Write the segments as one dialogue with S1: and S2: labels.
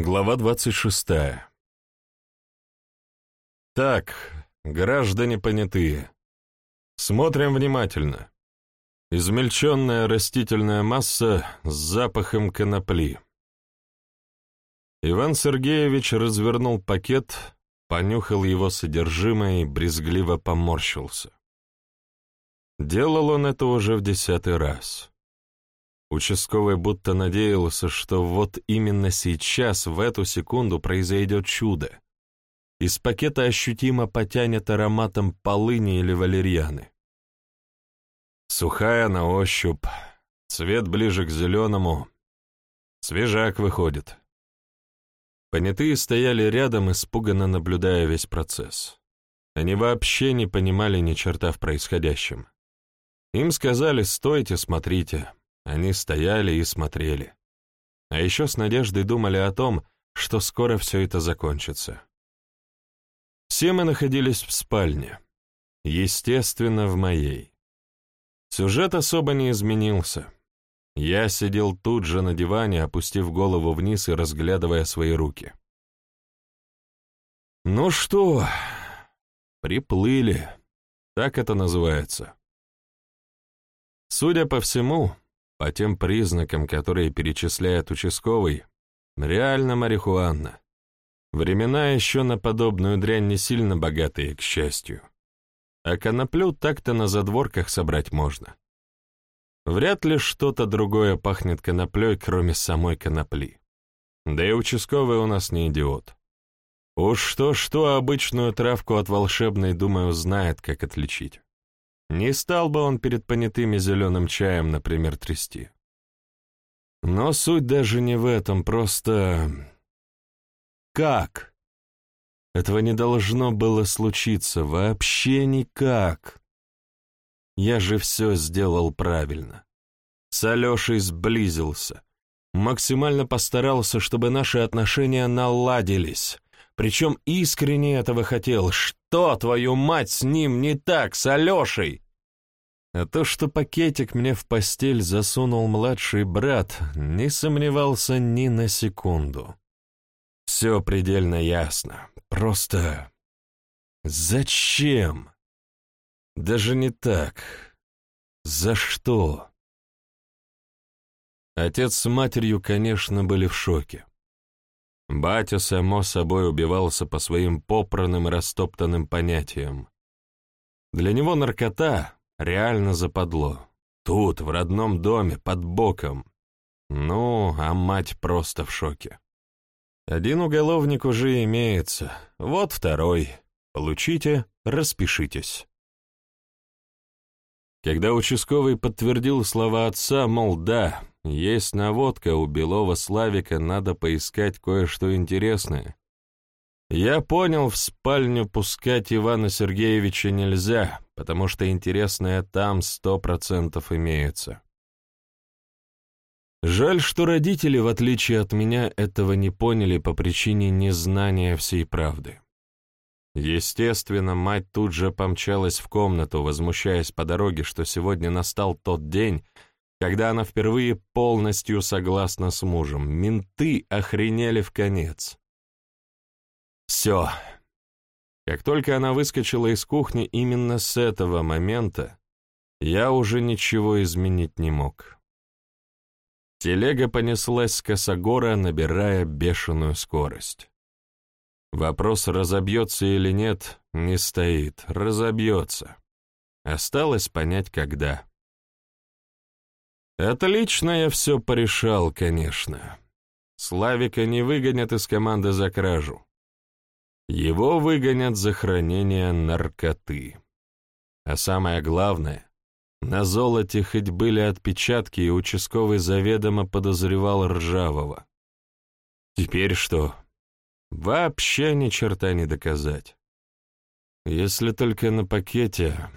S1: Глава 26. Так, граждане понятые, смотрим внимательно. Измельченная растительная масса с запахом конопли. Иван Сергеевич развернул пакет, понюхал его содержимое и брезгливо поморщился. Делал он это уже в десятый раз. Участковый будто надеялся, что вот именно сейчас, в эту секунду, произойдет чудо. Из пакета ощутимо потянет ароматом полыни или валерьяны. Сухая на ощупь, цвет ближе к зеленому. Свежак выходит. Понятые стояли рядом, испуганно наблюдая весь процесс. Они вообще не понимали ни черта в происходящем. Им сказали «стойте, смотрите», они стояли и смотрели. А еще с надеждой думали о том, что скоро все это закончится. Все мы находились в спальне. Естественно, в моей. Сюжет особо не изменился. Я сидел тут же на диване, опустив голову вниз и разглядывая свои руки. Ну что, приплыли. Так это называется. Судя по всему, по тем признакам, которые перечисляет участковый, реально марихуана. Времена еще на подобную дрянь не сильно богатые, к счастью. А коноплю так-то на задворках собрать можно. Вряд ли что-то другое пахнет коноплей, кроме самой конопли. Да и участковый у нас не идиот. Уж что-что, обычную травку от волшебной, думаю, знает, как отличить. Не стал бы он перед понятыми зеленым чаем, например, трясти. Но суть даже не в этом, просто... Как? Этого не должно было случиться, вообще никак. Я же все сделал правильно. С Алешей сблизился. Максимально постарался, чтобы наши отношения наладились. Причем искренне этого хотел. Что, твою мать, с ним не так, с Алешей? А то, что пакетик мне в постель засунул младший брат, не сомневался ни на секунду. Все предельно ясно. Просто... Зачем? Даже не так. За что? Отец с матерью, конечно, были в шоке. Батя, само собой, убивался по своим попранным и растоптанным понятиям. Для него наркота реально западло. Тут, в родном доме, под боком. Ну, а мать просто в шоке. Один уголовник уже имеется, вот второй. Получите, распишитесь. Когда участковый подтвердил слова отца, мол, да, есть наводка, у Белова Славика надо поискать кое-что интересное. Я понял, в спальню пускать Ивана Сергеевича нельзя, потому что интересное там сто процентов имеется. Жаль, что родители, в отличие от меня, этого не поняли по причине незнания всей правды. Естественно, мать тут же помчалась в комнату, возмущаясь по дороге, что сегодня настал тот день, когда она впервые полностью согласна с мужем. Менты охренели в конец. Все. Как только она выскочила из кухни, именно с этого момента я уже ничего изменить не мог. Телега понеслась с косогора, набирая бешеную скорость. Вопрос, разобьется или нет, не стоит. Разобьется. Осталось понять, когда. Отлично я все порешал, конечно. Славика не выгонят из команды за кражу. Его выгонят за хранение наркоты. А самое главное, на золоте хоть были отпечатки, и участковый заведомо подозревал ржавого. Теперь что? Вообще ни черта не доказать. Если только на пакете,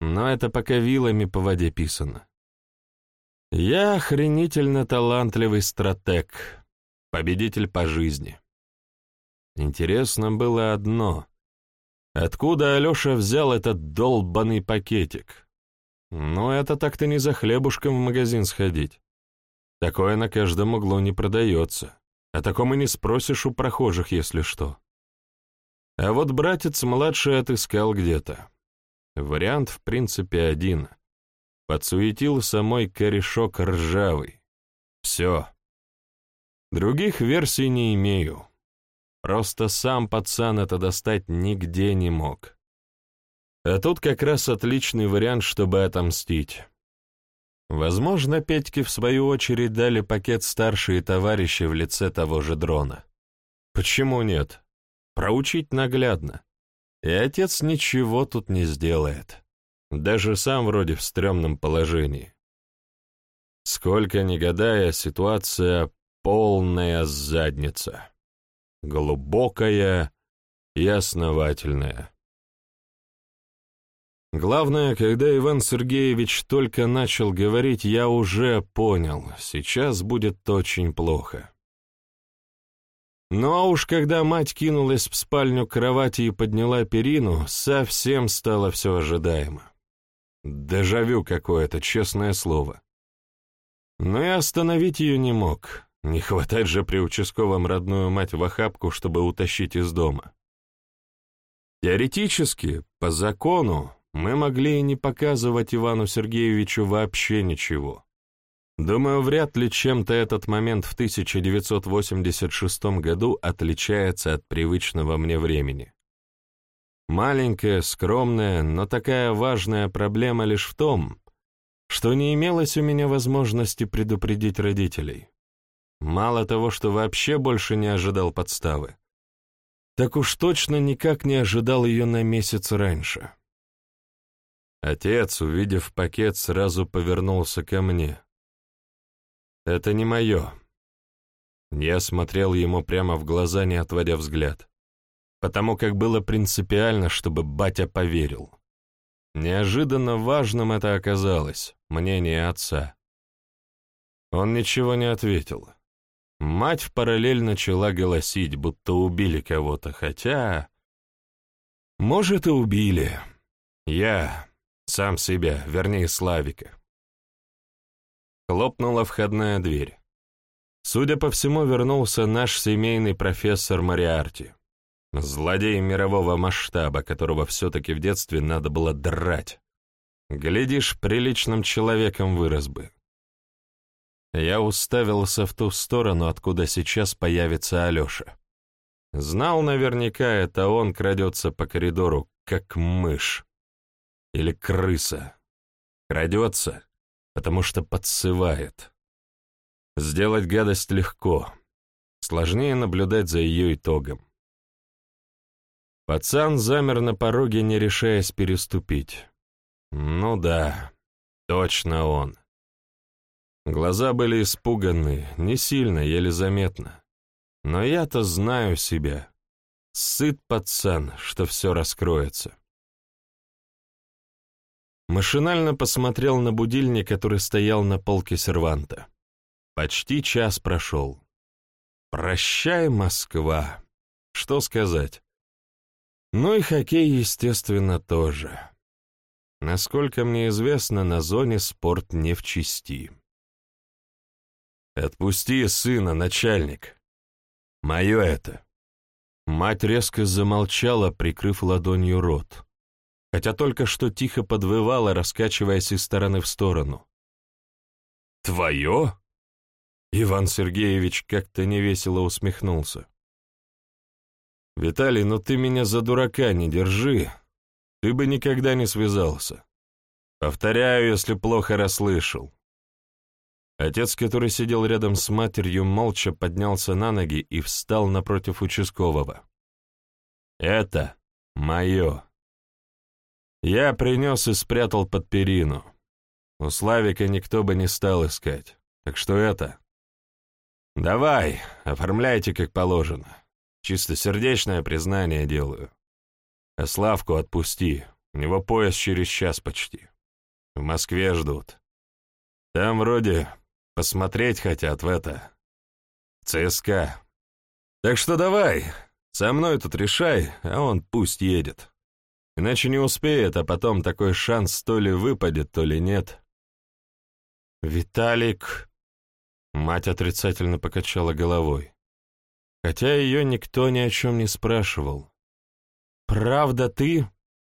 S1: но это пока вилами по воде писано. Я охренительно талантливый стратег, победитель по жизни. Интересно было одно. Откуда Алеша взял этот долбанный пакетик? Ну, это так-то не за хлебушком в магазин сходить. Такое на каждом углу не продается. О таком и не спросишь у прохожих, если что. А вот братец младший отыскал где-то. Вариант, в принципе, один. Подсуетил самой корешок ржавый. Все. Других версий не имею. Просто сам пацан это достать нигде не мог. А тут как раз отличный вариант, чтобы отомстить. Возможно, Петьке в свою очередь дали пакет старшие товарищи в лице того же дрона. Почему нет? Проучить наглядно. И отец ничего тут не сделает. Даже сам вроде в стрёмном положении. Сколько ни гадая, ситуация полная задница. Глубокая и основательная. Главное, когда Иван Сергеевич только начал говорить, я уже понял, сейчас будет очень плохо. Ну а уж когда мать кинулась в спальню к кровати и подняла перину, совсем стало все ожидаемо. Дежавю какое-то, честное слово. Но и остановить ее не мог. Не хватать же при участковом родную мать в охапку, чтобы утащить из дома. Теоретически, по закону, мы могли и не показывать Ивану Сергеевичу вообще ничего. Думаю, вряд ли чем-то этот момент в 1986 году отличается от привычного мне времени. Маленькая, скромная, но такая важная проблема лишь в том, что не имелось у меня возможности предупредить родителей. Мало того, что вообще больше не ожидал подставы, так уж точно никак не ожидал ее на месяц раньше. Отец, увидев пакет, сразу повернулся ко мне. «Это не мое». Я смотрел ему прямо в глаза, не отводя взгляд, потому как было принципиально, чтобы батя поверил. Неожиданно важным это оказалось, мнение отца. Он ничего не ответил. Мать в параллель начала голосить, будто убили кого-то, хотя... Может, и убили. Я... Сам себя, вернее, Славика. Хлопнула входная дверь. Судя по всему, вернулся наш семейный профессор Мариарти. Злодей мирового масштаба, которого все-таки в детстве надо было драть. Глядишь, приличным человеком вырос бы. Я уставился в ту сторону, откуда сейчас появится Алеша. Знал наверняка, это он крадется по коридору, как мышь. Или крыса. Крадется, потому что подсывает. Сделать гадость легко. Сложнее наблюдать за ее итогом. Пацан замер на пороге, не решаясь переступить. Ну да, точно он. Глаза были испуганы, не сильно, еле заметно. Но я-то знаю себя. Сыт пацан, что все раскроется. Машинально посмотрел на будильник, который стоял на полке серванта. Почти час прошел. «Прощай, Москва!» Что сказать? Ну и хоккей, естественно, тоже. Насколько мне известно, на зоне спорт не в чести. «Отпусти сына, начальник. Мое это». Мать резко замолчала, прикрыв ладонью рот хотя только что тихо подвывала, раскачиваясь из стороны в сторону. «Твое?» Иван Сергеевич как-то невесело усмехнулся. «Виталий, ну ты меня за дурака не держи. Ты бы никогда не связался. Повторяю, если плохо расслышал». Отец, который сидел рядом с матерью, молча поднялся на ноги и встал напротив участкового. «Это мое. Я принес и спрятал под перину. У Славика никто бы не стал искать. Так что это... Давай, оформляйте как положено. Чисто сердечное признание делаю. А Славку отпусти. У него пояс через час почти. В Москве ждут. Там вроде посмотреть хотят в это. ЦСКА. Так что давай, со мной тут решай, а он пусть едет. Иначе не успеет, а потом такой шанс то ли выпадет, то ли нет. «Виталик...» Мать отрицательно покачала головой. хотя ее никто ни о чем не спрашивал. «Правда ты?»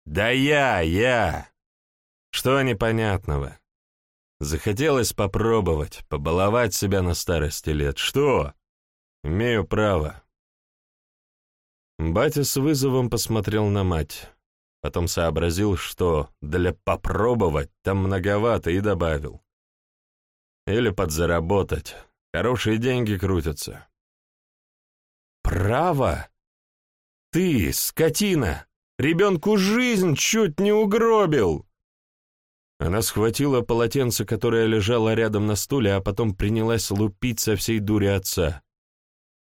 S1: «Да я, я!» «Что непонятного?» Захотелось попробовать, побаловать себя на старости лет. Что? Имею право. Батя с вызовом посмотрел на мать. Потом сообразил, что для «попробовать» там многовато, и добавил. Или подзаработать. Хорошие деньги крутятся. «Право? Ты, скотина! Ребенку жизнь чуть не угробил!» Она схватила полотенце, которое лежало рядом на стуле, а потом принялась лупить со всей дури отца.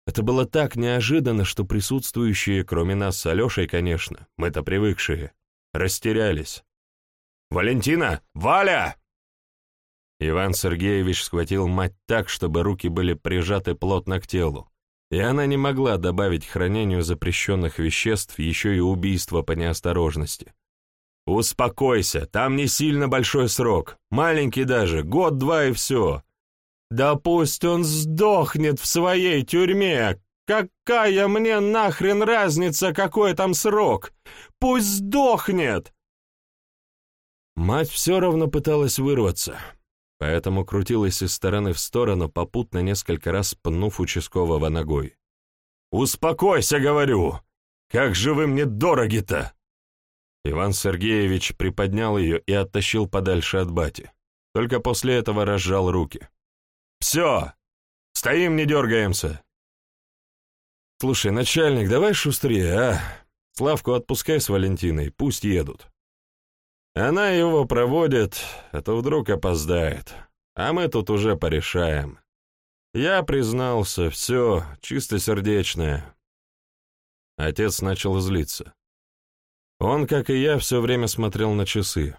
S1: Это было так неожиданно, что присутствующие, кроме нас с Алешей, конечно, мы-то привыкшие, растерялись. «Валентина! Валя!» Иван Сергеевич схватил мать так, чтобы руки были прижаты плотно к телу, и она не могла добавить хранению запрещенных веществ еще и убийство по неосторожности. «Успокойся, там не сильно большой срок, маленький даже, год-два и все. Да пусть он сдохнет в своей тюрьме, какая мне нахрен разница, какой там срок, пусть сдохнет!» Мать все равно пыталась вырваться, поэтому крутилась из стороны в сторону, попутно несколько раз пнув участкового ногой. «Успокойся, говорю! Как же вы мне дороги-то!» Иван Сергеевич приподнял ее и оттащил подальше от бати. Только после этого разжал руки. «Все! Стоим, не дергаемся!» «Слушай, начальник, давай шустрее, а? Славку отпускай с Валентиной, пусть едут. Она его проводит, а то вдруг опоздает, а мы тут уже порешаем. Я признался, все, чистосердечное». Отец начал злиться. Он, как и я, все время смотрел на часы.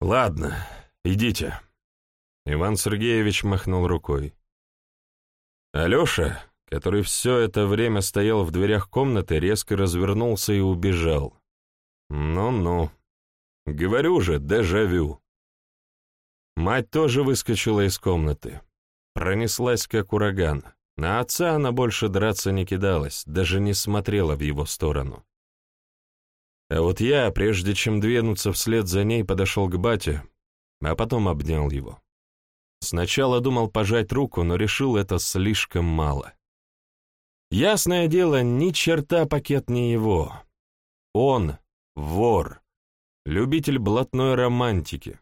S1: «Ладно, идите». Иван Сергеевич махнул рукой. Алеша, который все это время стоял в дверях комнаты, резко развернулся и убежал. «Ну-ну. Говорю же, дежавю». Мать тоже выскочила из комнаты. Пронеслась, как ураган. На отца она больше драться не кидалась, даже не смотрела в его сторону. А вот я, прежде чем двинуться вслед за ней, подошел к бате, а потом обнял его. Сначала думал пожать руку, но решил это слишком мало. Ясное дело, ни черта пакет не его. Он — вор, любитель блатной романтики,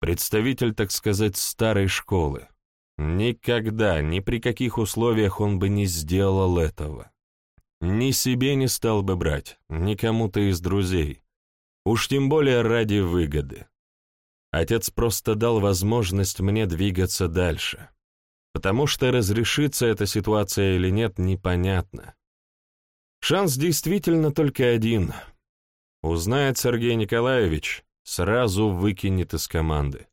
S1: представитель, так сказать, старой школы. Никогда, ни при каких условиях он бы не сделал этого. Ни себе не стал бы брать, ни кому-то из друзей. Уж тем более ради выгоды. Отец просто дал возможность мне двигаться дальше. Потому что разрешится эта ситуация или нет, непонятно. Шанс действительно только один. Узнает Сергей Николаевич, сразу выкинет из команды.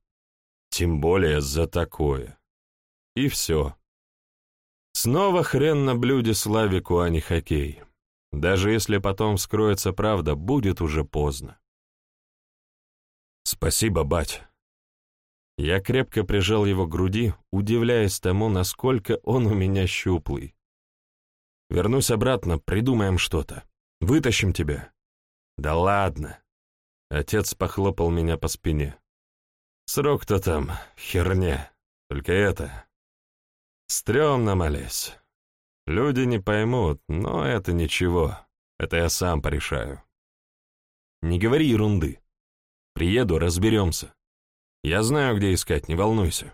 S1: Тем более за такое. И все. Снова хрен на блюде Славику, а не хоккей. Даже если потом вскроется правда, будет уже поздно. Спасибо, бать. Я крепко прижал его к груди, удивляясь тому, насколько он у меня щуплый. Вернусь обратно, придумаем что-то. Вытащим тебя. Да ладно. Отец похлопал меня по спине. Срок-то там, херня. Только это... Стремно, молись. Люди не поймут, но это ничего. Это я сам порешаю. Не говори ерунды. Приеду, разберемся. Я знаю, где искать, не волнуйся.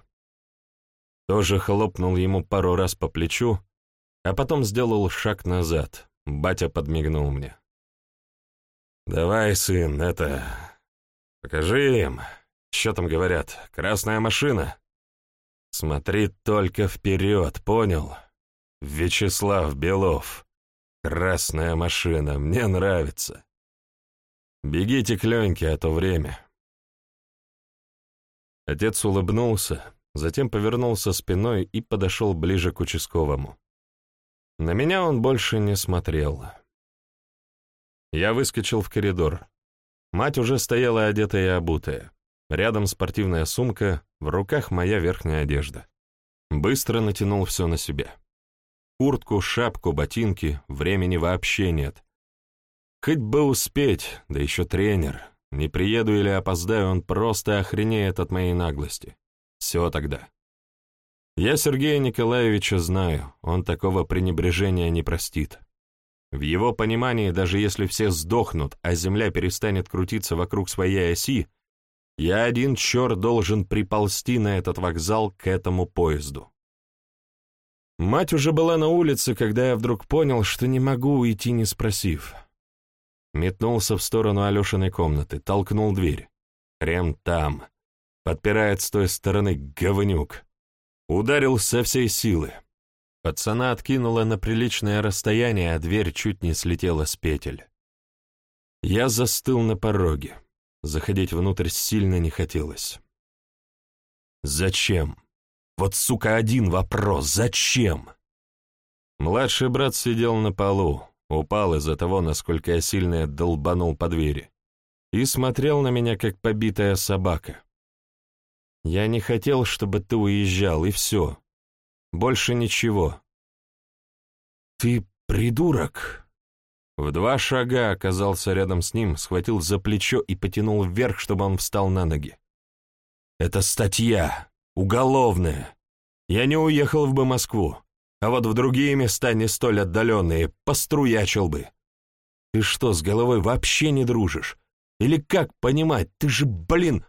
S1: Тоже хлопнул ему пару раз по плечу, а потом сделал шаг назад. Батя подмигнул мне. «Давай, сын, это... Покажи им. Что там говорят? Красная машина?» Смотри только вперед, понял? Вячеслав Белов. Красная машина, мне нравится. Бегите к Леньке, а то время. Отец улыбнулся, затем повернулся спиной и подошел ближе к участковому. На меня он больше не смотрел. Я выскочил в коридор. Мать уже стояла одетая и обутая. Рядом спортивная сумка, в руках моя верхняя одежда. Быстро натянул все на себя. Куртку, шапку, ботинки, времени вообще нет. Хоть бы успеть, да еще тренер. Не приеду или опоздаю, он просто охренеет от моей наглости. Все тогда. Я Сергея Николаевича знаю, он такого пренебрежения не простит. В его понимании, даже если все сдохнут, а Земля перестанет крутиться вокруг своей оси, я один черт должен приползти на этот вокзал к этому поезду. Мать уже была на улице, когда я вдруг понял, что не могу уйти, не спросив. Метнулся в сторону Алешиной комнаты, толкнул дверь. Прям там. Подпирает с той стороны говнюк. Ударил со всей силы. Пацана откинуло на приличное расстояние, а дверь чуть не слетела с петель. Я застыл на пороге. Заходить внутрь сильно не хотелось. Зачем? Вот, сука, один вопрос. Зачем? Младший брат сидел на полу, упал из-за того, насколько я сильно долбанул по двери, и смотрел на меня, как побитая собака. Я не хотел, чтобы ты уезжал, и все. Больше ничего. Ты придурок. В два шага оказался рядом с ним, схватил за плечо и потянул вверх, чтобы он встал на ноги. Это статья, уголовная. Я не уехал бы в Москву, а вот в другие места не столь отдаленные поструячил бы. Ты что, с головой вообще не дружишь? Или как понимать, ты же, блин,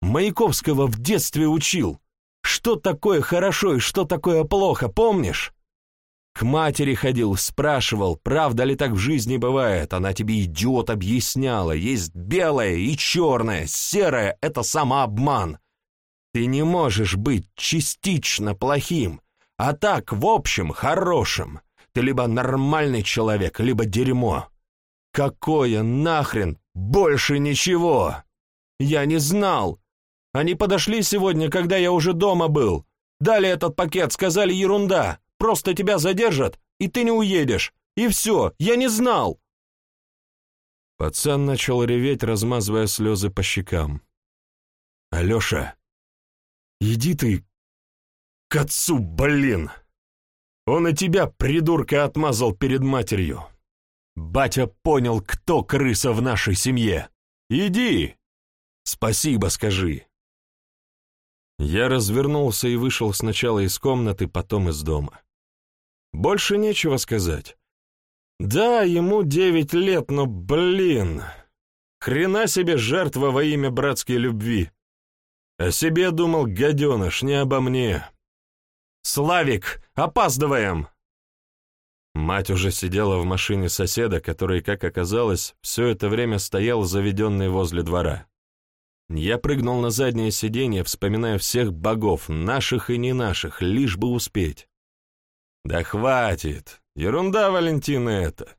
S1: Маяковского в детстве учил. Что такое хорошо и что такое плохо, помнишь? К матери ходил, спрашивал, правда ли так в жизни бывает. Она тебе, идиот, объясняла. Есть белое и черное, серое — это самообман. Ты не можешь быть частично плохим, а так, в общем, хорошим. Ты либо нормальный человек, либо дерьмо. Какое нахрен больше ничего? Я не знал. Они подошли сегодня, когда я уже дома был. Дали этот пакет, сказали ерунда. Просто тебя задержат, и ты не уедешь. И все, я не знал. Пацан начал реветь, размазывая слезы по щекам. «Алеша, иди ты к отцу, блин! Он и тебя, придурка, отмазал перед матерью. Батя понял, кто крыса в нашей семье. Иди! Спасибо скажи!» Я развернулся и вышел сначала из комнаты, потом из дома. Больше нечего сказать. Да, ему девять лет, но, блин, хрена себе жертва во имя братской любви. О себе думал гаденыш, не обо мне. «Славик, опаздываем!» Мать уже сидела в машине соседа, который, как оказалось, все это время стоял заведенный возле двора. Я прыгнул на заднее сиденье, вспоминая всех богов, наших и не наших, лишь бы успеть. Да хватит, ерунда, Валентина, это.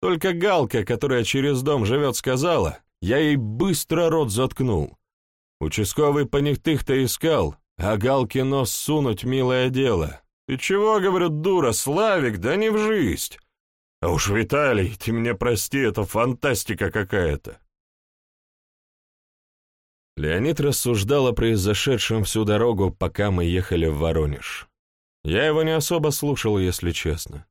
S1: Только Галка, которая через дом живет, сказала, я ей быстро рот заткнул. Участковый понятых-то искал, а Галке нос сунуть — милое дело. Ты чего, говорю, дура, Славик, да не в жизнь. А уж, Виталий, ты мне прости, это фантастика какая-то. Леонид рассуждал о произошедшем всю дорогу, пока мы ехали в Воронеж. Я его не особо слушал, если честно.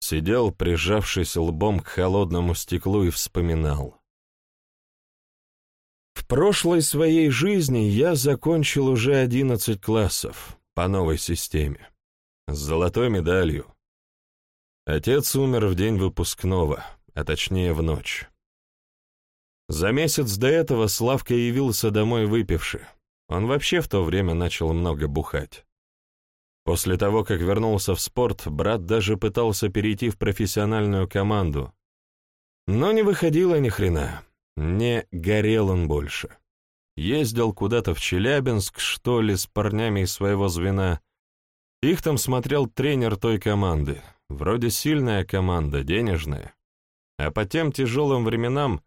S1: Сидел, прижавшись лбом к холодному стеклу и вспоминал. В прошлой своей жизни я закончил уже одиннадцать классов по новой системе, с золотой медалью. Отец умер в день выпускного, а точнее в ночь. За месяц до этого Славка явился домой выпивший. Он вообще в то время начал много бухать. После того, как вернулся в спорт, брат даже пытался перейти в профессиональную команду. Но не выходило ни хрена. Не горел он больше. Ездил куда-то в Челябинск, что ли, с парнями из своего звена. Их там смотрел тренер той команды. Вроде сильная команда, денежная. А по тем тяжелым временам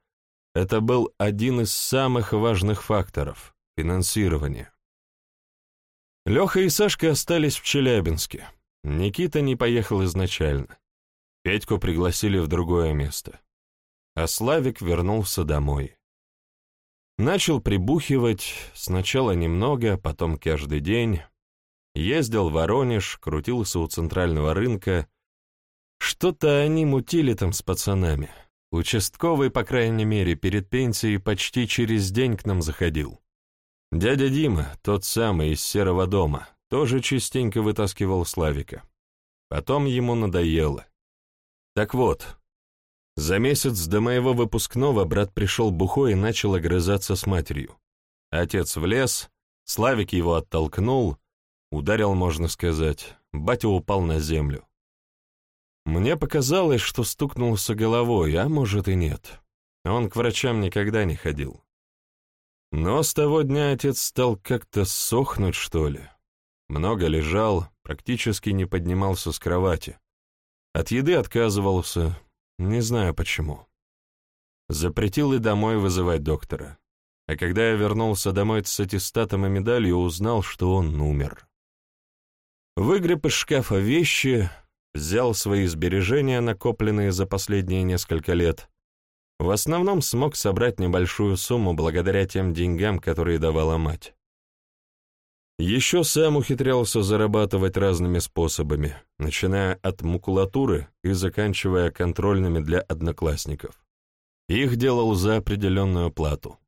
S1: это был один из самых важных факторов — финансирование. Леха и Сашка остались в Челябинске. Никита не поехал изначально. Петьку пригласили в другое место. А Славик вернулся домой. Начал прибухивать, сначала немного, потом каждый день. Ездил в Воронеж, крутился у центрального рынка. Что-то они мутили там с пацанами. Участковый, по крайней мере, перед пенсией почти через день к нам заходил. Дядя Дима, тот самый из Серого дома, тоже частенько вытаскивал Славика. Потом ему надоело. Так вот, за месяц до моего выпускного брат пришел бухой и начал огрызаться с матерью. Отец влез, Славик его оттолкнул, ударил, можно сказать, батя упал на землю. Мне показалось, что стукнулся головой, а может и нет. Он к врачам никогда не ходил. Но с того дня отец стал как-то сохнуть, что ли. Много лежал, практически не поднимался с кровати. От еды отказывался, не знаю почему. Запретил и домой вызывать доктора. А когда я вернулся домой с аттестатом и медалью, узнал, что он умер. Выгреб из шкафа вещи, взял свои сбережения, накопленные за последние несколько лет. В основном смог собрать небольшую сумму благодаря тем деньгам, которые давала мать. Еще сам ухитрялся зарабатывать разными способами, начиная от макулатуры и заканчивая контрольными для одноклассников. Их делал за определенную плату.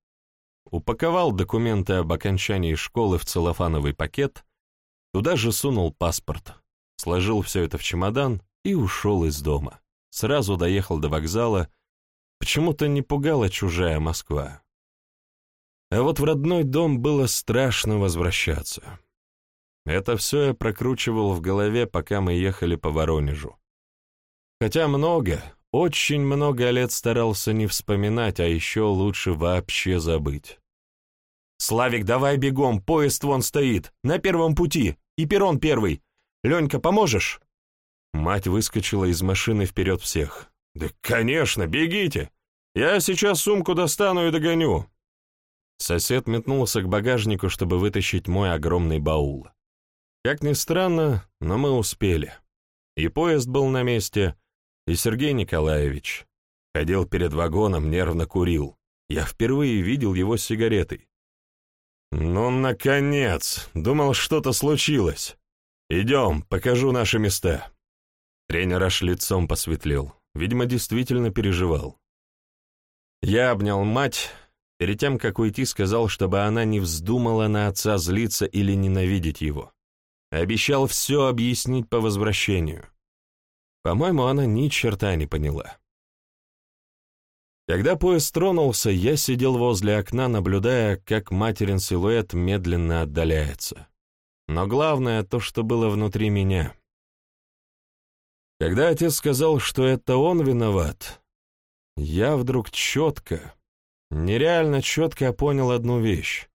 S1: Упаковал документы об окончании школы в целлофановый пакет, туда же сунул паспорт, сложил все это в чемодан и ушел из дома. Сразу доехал до вокзала, почему-то не пугала чужая Москва. А вот в родной дом было страшно возвращаться. Это все я прокручивал в голове, пока мы ехали по Воронежу. Хотя много, очень много лет старался не вспоминать, а еще лучше вообще забыть. «Славик, давай бегом, поезд вон стоит, на первом пути, и перрон первый. Ленька, поможешь?» Мать выскочила из машины вперед всех. «Да, конечно, бегите! Я сейчас сумку достану и догоню!» Сосед метнулся к багажнику, чтобы вытащить мой огромный баул. Как ни странно, но мы успели. И поезд был на месте, и Сергей Николаевич. Ходил перед вагоном, нервно курил. Я впервые видел его с сигаретой. «Ну, наконец! Думал, что-то случилось. Идем, покажу наши места». Тренер аж лицом посветлел. Видимо, действительно переживал. Я обнял мать, Перед тем, как уйти, сказал, чтобы она не вздумала на отца злиться или ненавидеть его. Обещал все объяснить по возвращению. По-моему, она ни черта не поняла. Когда поезд тронулся, я сидел возле окна, наблюдая, как материн силуэт медленно отдаляется. Но главное — то, что было внутри меня. Когда отец сказал, что это он виноват, я вдруг четко, нереально четко понял одну вещь.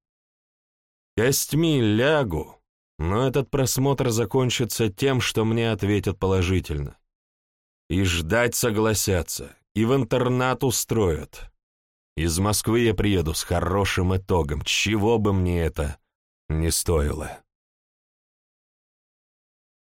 S1: Костьми лягу, но этот просмотр закончится тем, что мне ответят положительно. И ждать согласятся, и в интернат устроят. Из Москвы я приеду с хорошим итогом, чего бы мне это не стоило.